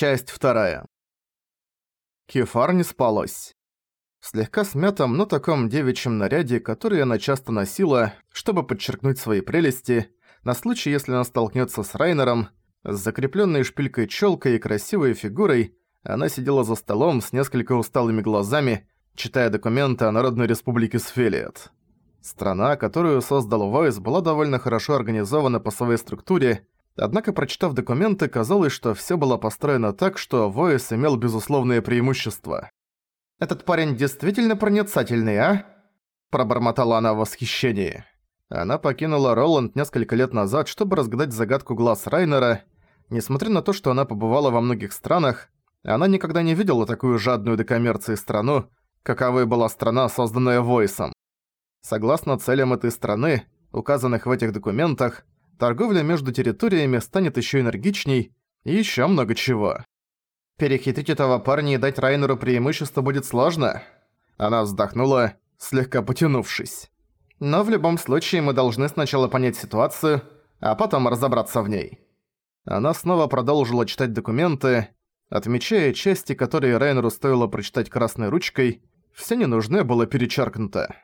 Часть вторая. Кефар не спалось. В слегка смятом, но таком девичьем наряде, который она часто носила, чтобы подчеркнуть свои прелести, на случай, если она столкнется с Райнером, с закрепленной шпилькой челкой и красивой фигурой, она сидела за столом с несколько усталыми глазами, читая документы о Народной Республике Сфелиет. Страна, которую создал Войс, была довольно хорошо организована по своей структуре, Однако, прочитав документы, казалось, что всё было построено так, что Воис имел безусловное преимущество. «Этот парень действительно проницательный, а?» Пробормотала она в восхищении. Она покинула Роланд несколько лет назад, чтобы разгадать загадку глаз Райнера. Несмотря на то, что она побывала во многих странах, она никогда не видела такую жадную до коммерции страну, каковой была страна, созданная Войсом. Согласно целям этой страны, указанных в этих документах, торговля между территориями станет еще энергичней и еще много чего. Перехитрить этого парня и дать Райнеру преимущество будет сложно. Она вздохнула, слегка потянувшись. Но в любом случае мы должны сначала понять ситуацию, а потом разобраться в ней. Она снова продолжила читать документы, отмечая части, которые Райнеру стоило прочитать красной ручкой, все ненужное было перечеркнуто.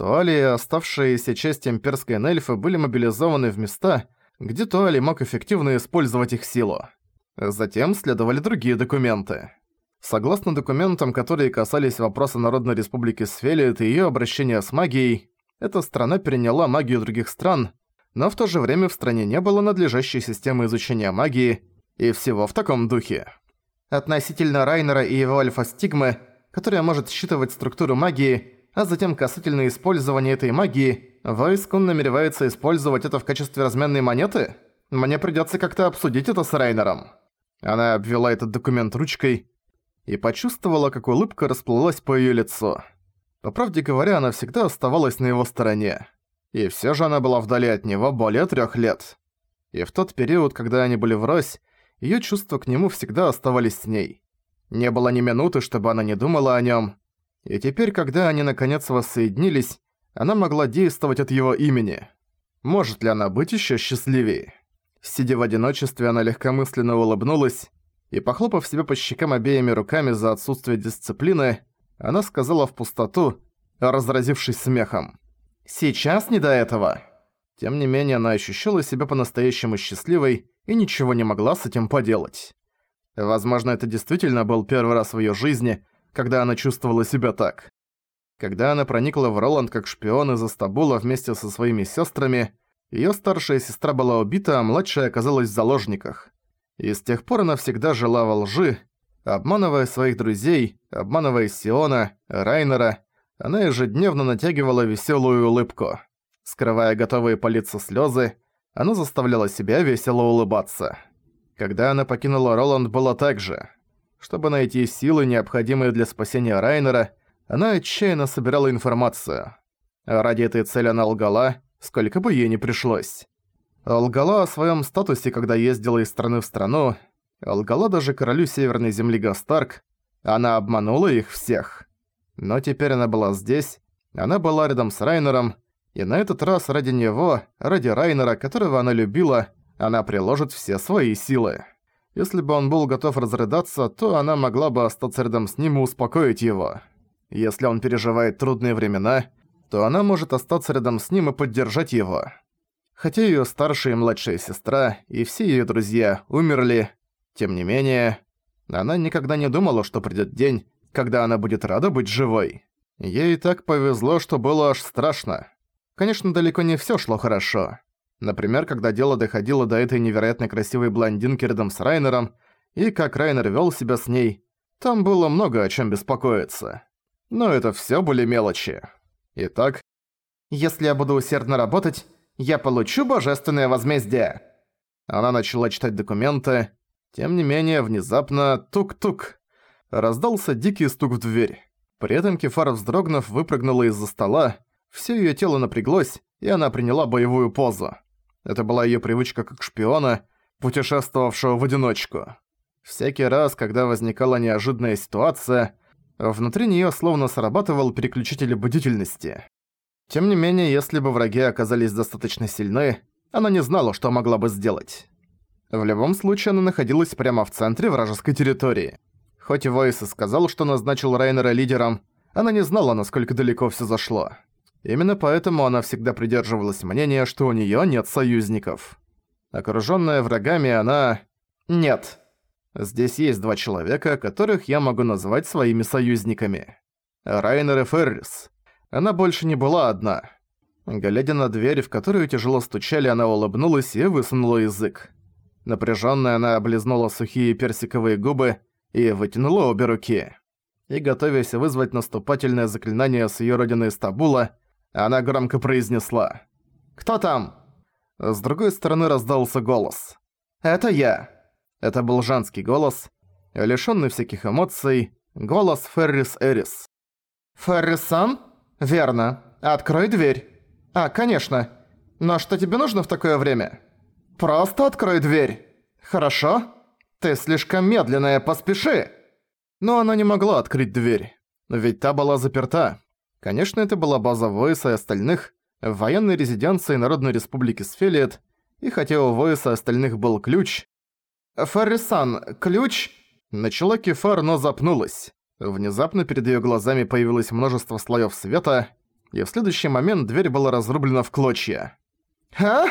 Туали и оставшиеся части имперской Нельфы были мобилизованы в места, где Туали мог эффективно использовать их силу. Затем следовали другие документы. Согласно документам, которые касались вопроса Народной Республики Сфелит и её обращения с магией, эта страна переняла магию других стран, но в то же время в стране не было надлежащей системы изучения магии и всего в таком духе. Относительно Райнера и его альфа-стигмы, которая может считывать структуру магии, а затем касательно использования этой магии, Войскун намеревается использовать это в качестве разменной монеты? Мне придётся как-то обсудить это с Райнером». Она обвела этот документ ручкой и почувствовала, как улыбка расплылась по её лицу. По правде говоря, она всегда оставалась на его стороне. И всё же она была вдали от него более трёх лет. И в тот период, когда они были врозь, её чувства к нему всегда оставались с ней. Не было ни минуты, чтобы она не думала о нём, и теперь, когда они наконец воссоединились, она могла действовать от его имени. Может ли она быть ещё счастливее? Сидя в одиночестве, она легкомысленно улыбнулась и, похлопав себя по щекам обеими руками за отсутствие дисциплины, она сказала в пустоту, разразившись смехом. «Сейчас не до этого». Тем не менее, она ощущала себя по-настоящему счастливой и ничего не могла с этим поделать. Возможно, это действительно был первый раз в её жизни, когда она чувствовала себя так. Когда она проникла в Роланд как шпион из Астабула вместе со своими сестрами, ее старшая сестра была убита, а младшая оказалась в заложниках. И с тех пор она всегда жила во лжи, обманывая своих друзей, обманывая Сиона, Райнера, она ежедневно натягивала веселую улыбку. Скрывая готовые палиться слезы, она заставляла себя весело улыбаться. Когда она покинула Роланд, было так же. Чтобы найти силы, необходимые для спасения Райнера, она отчаянно собирала информацию. Ради этой цели она лгала, сколько бы ей ни пришлось. Лгала о своем статусе, когда ездила из страны в страну, лгала даже королю Северной Земли Гастарк, она обманула их всех. Но теперь она была здесь, она была рядом с Райнером, и на этот раз ради него, ради Райнера, которого она любила, она приложит все свои силы. Если бы он был готов разрыдаться, то она могла бы остаться рядом с ним и успокоить его. Если он переживает трудные времена, то она может остаться рядом с ним и поддержать его. Хотя её старшая и младшая сестра и все её друзья умерли, тем не менее, она никогда не думала, что придёт день, когда она будет рада быть живой. Ей так повезло, что было аж страшно. Конечно, далеко не всё шло хорошо. Например, когда дело доходило до этой невероятно красивой блондинки рядом с Райнером, и как Райнер вел себя с ней, там было много о чем беспокоиться. Но это все были мелочи. Итак, «Если я буду усердно работать, я получу божественное возмездие!» Она начала читать документы. Тем не менее, внезапно тук-тук. Раздался дикий стук в дверь. При этом Кефар, вздрогнув, выпрыгнула из-за стола, все её тело напряглось, и она приняла боевую позу. Это была её привычка как шпиона, путешествовавшего в одиночку. Всякий раз, когда возникала неожиданная ситуация, внутри неё словно срабатывал переключитель бдительности. Тем не менее, если бы враги оказались достаточно сильны, она не знала, что могла бы сделать. В любом случае, она находилась прямо в центре вражеской территории. Хоть Войс и сказал, что назначил Райнера лидером, она не знала, насколько далеко все зашло. Именно поэтому она всегда придерживалась мнения, что у нее нет союзников. Окружённая врагами, она... Нет. Здесь есть два человека, которых я могу назвать своими союзниками. Райнер и Феррис. Она больше не была одна. Глядя на дверь, в которую тяжело стучали, она улыбнулась и высунула язык. Напряжённая она облизнула сухие персиковые губы и вытянула обе руки. И, готовясь вызвать наступательное заклинание с её родины Стабула, она громко произнесла «Кто там?» С другой стороны раздался голос. «Это я». Это был женский голос, лишённый всяких эмоций, голос Феррис Эрис. «Феррис-сан? Верно. Открой дверь». «А, конечно. Но что тебе нужно в такое время?» «Просто открой дверь». «Хорошо? Ты слишком медленная, поспеши!» Но она не могла открыть дверь, ведь та была заперта. Конечно, это была база Войса и остальных, военной резиденции Народной Республики Сфелиет, и хотя у Войса остальных был ключ... «Фаррисан, ключ...» Начала Кефар, но запнулась. Внезапно перед её глазами появилось множество слоёв света, и в следующий момент дверь была разрублена в клочья. «А?»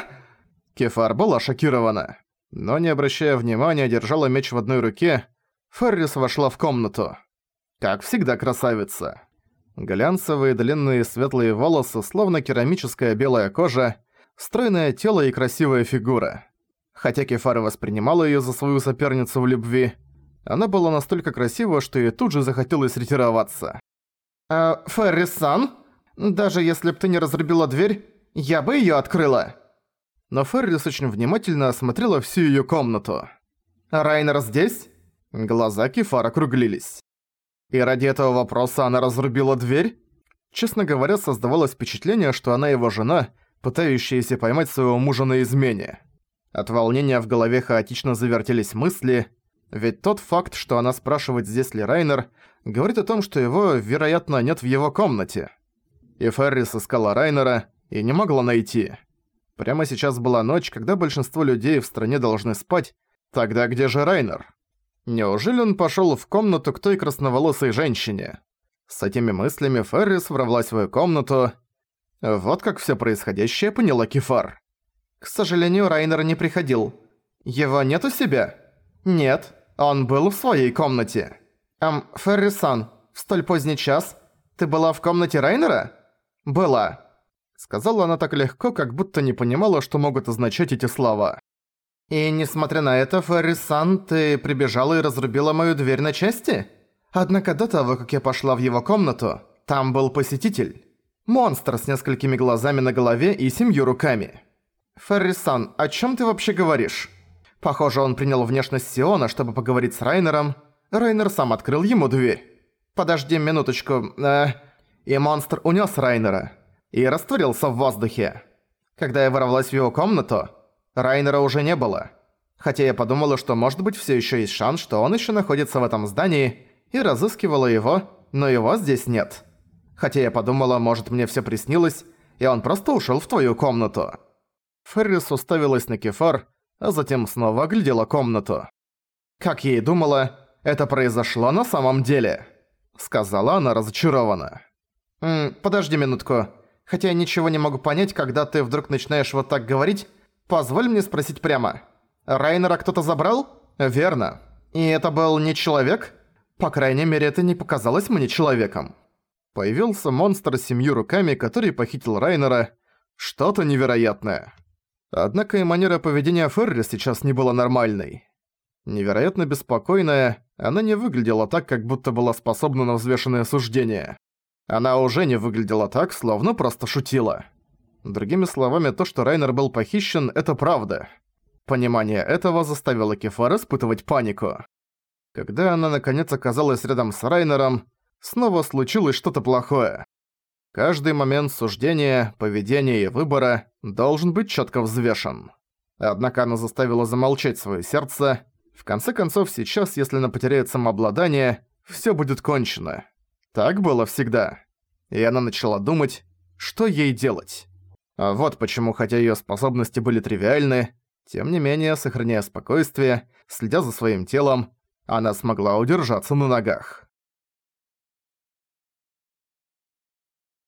Кефар была шокирована. Но не обращая внимания, держала меч в одной руке, Феррис вошла в комнату. Как всегда красавица. Глянцевые длинные светлые волосы, словно керамическая белая кожа, стройное тело и красивая фигура. Хотя Кефара воспринимала её за свою соперницу в любви, она была настолько красива, что ей тут же захотелось ретироваться. «Э, Феррис-сан, даже если б ты не разрубила дверь, я бы её открыла!» Но Феррис очень внимательно осмотрела всю её комнату. «Райнер здесь?» Глаза Кефара округлились. И ради этого вопроса она разрубила дверь? Честно говоря, создавалось впечатление, что она его жена, пытающаяся поймать своего мужа на измене. От волнения в голове хаотично завертелись мысли, ведь тот факт, что она спрашивает, здесь ли Райнер, говорит о том, что его, вероятно, нет в его комнате. И Феррис искала Райнера и не могла найти. Прямо сейчас была ночь, когда большинство людей в стране должны спать, тогда где же Райнер? Неужели он пошёл в комнату к той красноволосой женщине? С этими мыслями Феррис ворвалась в свою комнату. Вот как всё происходящее поняла Кефар. К сожалению, Райнер не приходил. Его нет у себя? Нет, он был в своей комнате. Эм, Феррисан, в столь поздний час ты была в комнате Райнера? Была. Сказала она так легко, как будто не понимала, что могут означать эти слова. И несмотря на это, Феррисан, ты прибежала и разрубила мою дверь на части? Однако до того, как я пошла в его комнату, там был посетитель. Монстр с несколькими глазами на голове и семью руками. Феррисан, о чем ты вообще говоришь? Похоже, он принял внешность Сиона, чтобы поговорить с Райнером. Райнер сам открыл ему дверь. Подожди минуточку, э... И монстр унес Райнера. И растворился в воздухе. Когда я ворвалась в его комнату, Райнера уже не было. Хотя я подумала, что может быть все еще есть шанс, что он еще находится в этом здании, и разыскивала его, но его здесь нет. Хотя я подумала, может мне все приснилось, и он просто ушел в твою комнату. Феррис уставилась на Кефар, а затем снова оглядела комнату. Как я и думала, это произошло на самом деле, сказала она разочарованно. «М, подожди минутку. Хотя я ничего не могу понять, когда ты вдруг начинаешь вот так говорить, Позволь мне спросить прямо. Райнера кто-то забрал? Верно. И это был не человек? По крайней мере, это не показалось мне человеком. Появился монстр с семью руками, который похитил Райнера. Что-то невероятное. Однако и манера поведения Ферри сейчас не была нормальной. Невероятно беспокойная, она не выглядела так, как будто была способна на взвешенное суждение. Она уже не выглядела так, словно просто шутила. Другими словами, то, что Райнер был похищен, это правда. Понимание этого заставило Кефар испытывать панику. Когда она наконец оказалась рядом с Райнером, снова случилось что-то плохое. Каждый момент суждения, поведения и выбора должен быть четко взвешен. Однако она заставила замолчать свое сердце. В конце концов, сейчас, если она потеряет самообладание, все будет кончено. Так было всегда. И она начала думать, что ей делать. А вот почему, хотя её способности были тривиальны, Тем не менее, сохраняя спокойствие, следя за своим телом, она смогла удержаться на ногах.